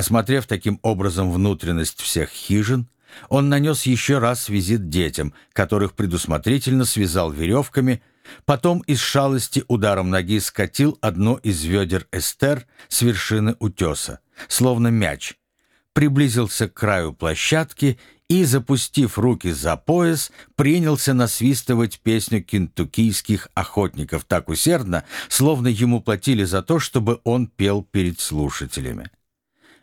Осмотрев таким образом внутренность всех хижин, он нанес еще раз визит детям, которых предусмотрительно связал веревками, потом из шалости ударом ноги скатил одно из ведер Эстер с вершины утеса, словно мяч, приблизился к краю площадки и, запустив руки за пояс, принялся насвистывать песню кентуккийских охотников так усердно, словно ему платили за то, чтобы он пел перед слушателями.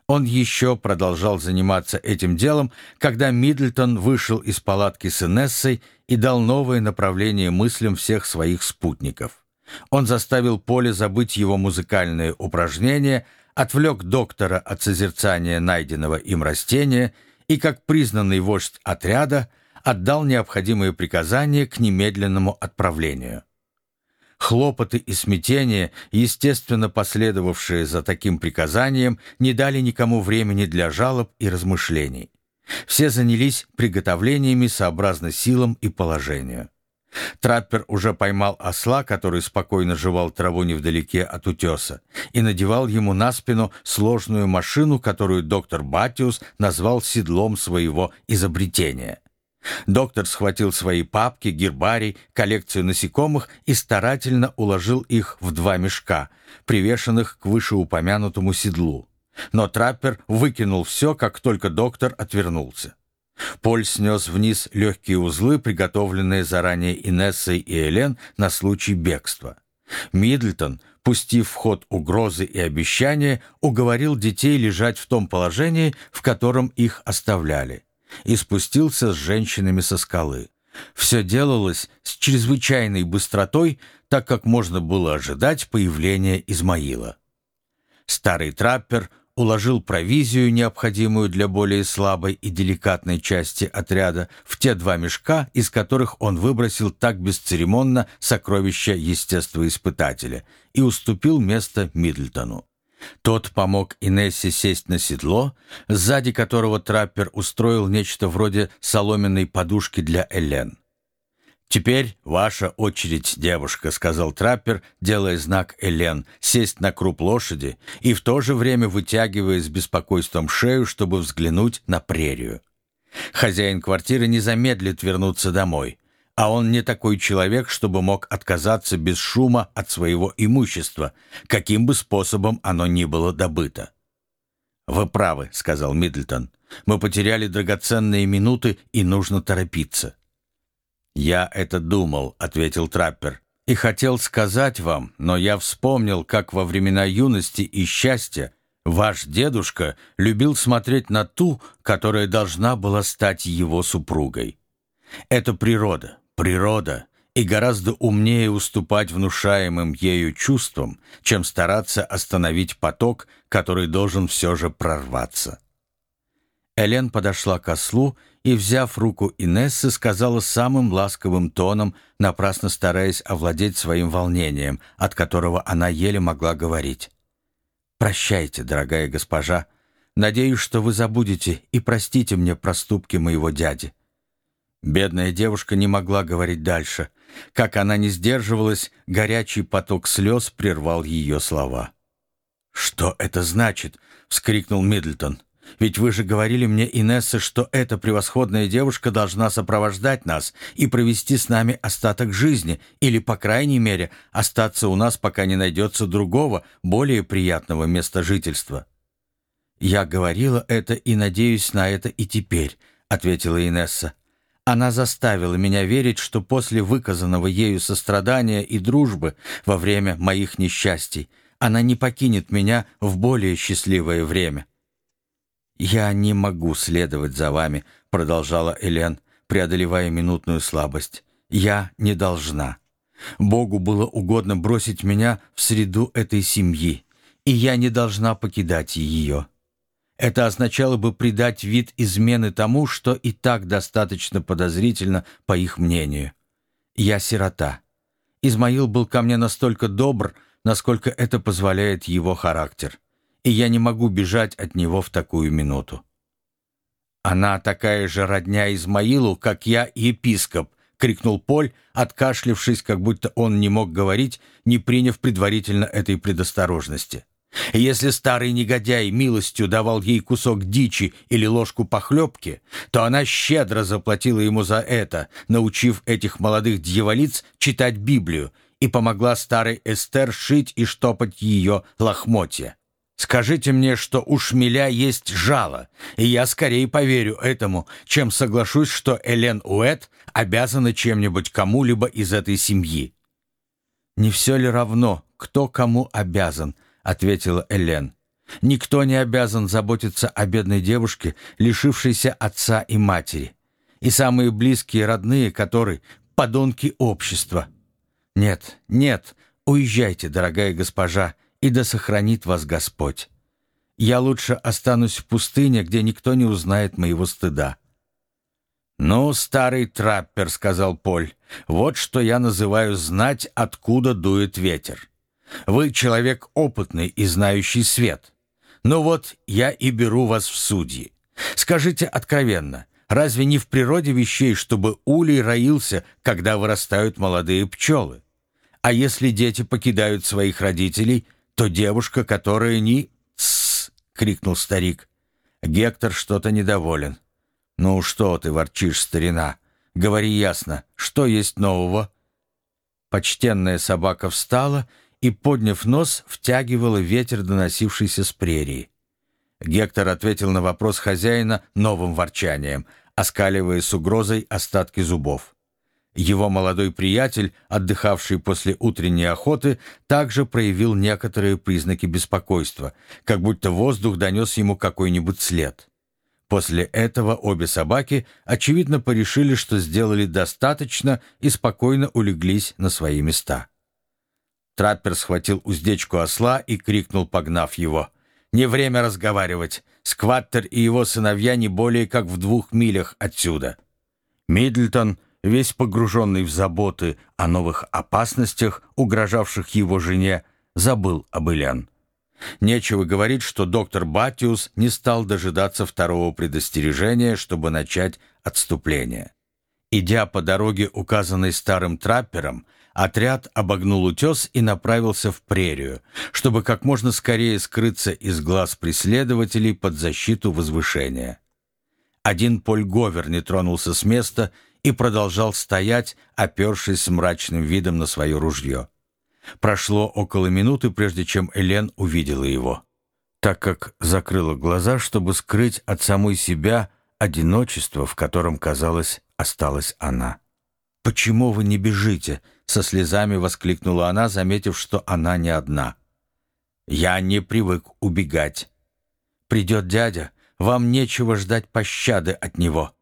Он еще продолжал заниматься этим делом, когда Миддлтон вышел из палатки с Инессой и дал новое направление мыслям всех своих спутников. Он заставил Поле забыть его музыкальные упражнения, отвлек доктора от созерцания найденного им растения и, как признанный вождь отряда, отдал необходимые приказания к немедленному отправлению. Хлопоты и смятение, естественно последовавшие за таким приказанием, не дали никому времени для жалоб и размышлений. Все занялись приготовлениями сообразно силам и положению. Траппер уже поймал осла, который спокойно жевал траву невдалеке от утеса, и надевал ему на спину сложную машину, которую доктор Батиус назвал седлом своего изобретения. Доктор схватил свои папки, гербарий, коллекцию насекомых и старательно уложил их в два мешка, привешенных к вышеупомянутому седлу. Но траппер выкинул все, как только доктор отвернулся. Поль снес вниз легкие узлы, приготовленные заранее Инессой и Элен на случай бегства. Миддлтон, пустив в ход угрозы и обещания, уговорил детей лежать в том положении, в котором их оставляли и спустился с женщинами со скалы. Все делалось с чрезвычайной быстротой, так как можно было ожидать появления Измаила. Старый траппер уложил провизию, необходимую для более слабой и деликатной части отряда, в те два мешка, из которых он выбросил так бесцеремонно сокровища естествоиспытателя, и уступил место Миддлтону. Тот помог Инессе сесть на седло, сзади которого траппер устроил нечто вроде соломенной подушки для Элен. «Теперь ваша очередь, девушка», — сказал траппер, делая знак Элен, сесть на круп лошади и в то же время вытягивая с беспокойством шею, чтобы взглянуть на прерию. Хозяин квартиры не замедлит вернуться домой а он не такой человек, чтобы мог отказаться без шума от своего имущества, каким бы способом оно ни было добыто. «Вы правы», — сказал Миддлтон. «Мы потеряли драгоценные минуты, и нужно торопиться». «Я это думал», — ответил траппер. «И хотел сказать вам, но я вспомнил, как во времена юности и счастья ваш дедушка любил смотреть на ту, которая должна была стать его супругой. Это природа, природа и гораздо умнее уступать внушаемым ею чувствам, чем стараться остановить поток, который должен все же прорваться. Элен подошла к ослу и, взяв руку Инессы, сказала самым ласковым тоном, напрасно стараясь овладеть своим волнением, от которого она еле могла говорить. «Прощайте, дорогая госпожа. Надеюсь, что вы забудете и простите мне проступки моего дяди. Бедная девушка не могла говорить дальше. Как она не сдерживалась, горячий поток слез прервал ее слова. «Что это значит?» — вскрикнул Миддлтон. «Ведь вы же говорили мне, Инесса, что эта превосходная девушка должна сопровождать нас и провести с нами остаток жизни, или, по крайней мере, остаться у нас, пока не найдется другого, более приятного места жительства». «Я говорила это и надеюсь на это и теперь», — ответила Инесса. Она заставила меня верить, что после выказанного ею сострадания и дружбы во время моих несчастий она не покинет меня в более счастливое время. «Я не могу следовать за вами», — продолжала Элен, преодолевая минутную слабость. «Я не должна. Богу было угодно бросить меня в среду этой семьи, и я не должна покидать ее». Это означало бы придать вид измены тому, что и так достаточно подозрительно, по их мнению. Я сирота. Измаил был ко мне настолько добр, насколько это позволяет его характер, и я не могу бежать от него в такую минуту. «Она такая же родня Измаилу, как я епископ», — крикнул Поль, откашлившись, как будто он не мог говорить, не приняв предварительно этой предосторожности. Если старый негодяй милостью давал ей кусок дичи или ложку похлебки, то она щедро заплатила ему за это, научив этих молодых дьяволиц читать Библию и помогла старой Эстер шить и штопать ее лохмотья. Скажите мне, что у шмеля есть жало, и я скорее поверю этому, чем соглашусь, что Элен Уэт обязана чем-нибудь кому-либо из этой семьи. «Не все ли равно, кто кому обязан?» — ответила Элен. «Никто не обязан заботиться о бедной девушке, лишившейся отца и матери, и самые близкие родные которые — подонки общества. Нет, нет, уезжайте, дорогая госпожа, и да сохранит вас Господь. Я лучше останусь в пустыне, где никто не узнает моего стыда». «Ну, старый траппер», — сказал Поль, — «вот что я называю знать, откуда дует ветер. Вы человек опытный и знающий свет. Ну вот, я и беру вас в судьи. Скажите откровенно, разве не в природе вещей, чтобы улей роился, когда вырастают молодые пчелы? А если дети покидают своих родителей, то девушка, которая не...» «Тссс!» — крикнул старик. Гектор что-то недоволен. «Ну что ты ворчишь, старина? Говори ясно, что есть нового?» Почтенная собака встала и, подняв нос, втягивала ветер, доносившийся с прерии. Гектор ответил на вопрос хозяина новым ворчанием, оскаливая с угрозой остатки зубов. Его молодой приятель, отдыхавший после утренней охоты, также проявил некоторые признаки беспокойства, как будто воздух донес ему какой-нибудь след. После этого обе собаки, очевидно, порешили, что сделали достаточно и спокойно улеглись на свои места. Траппер схватил уздечку осла и крикнул, погнав его. «Не время разговаривать. Скваттер и его сыновья не более как в двух милях отсюда». Мидлтон, весь погруженный в заботы о новых опасностях, угрожавших его жене, забыл об Илян. Нечего говорить, что доктор Батиус не стал дожидаться второго предостережения, чтобы начать отступление. Идя по дороге, указанной старым траппером, отряд обогнул утес и направился в прерию, чтобы как можно скорее скрыться из глаз преследователей под защиту возвышения. Один Поль Говер не тронулся с места и продолжал стоять, опершись с мрачным видом на свое ружье. Прошло около минуты, прежде чем Элен увидела его, так как закрыла глаза, чтобы скрыть от самой себя одиночество, в котором, казалось, осталась она. «Почему вы не бежите?» — со слезами воскликнула она, заметив, что она не одна. «Я не привык убегать. Придет дядя, вам нечего ждать пощады от него.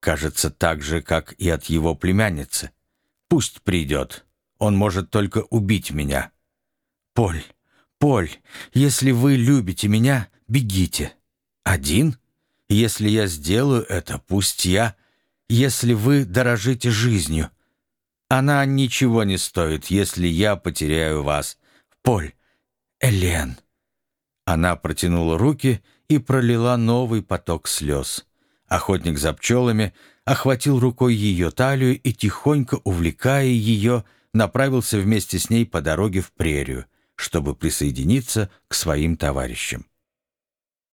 Кажется, так же, как и от его племянницы. Пусть придет». Он может только убить меня. Поль, Поль, если вы любите меня, бегите. Один? Если я сделаю это, пусть я... Если вы дорожите жизнью. Она ничего не стоит, если я потеряю вас. Поль, Элен. Она протянула руки и пролила новый поток слез. Охотник за пчелами охватил рукой ее талию и, тихонько увлекая ее, направился вместе с ней по дороге в прерию, чтобы присоединиться к своим товарищам.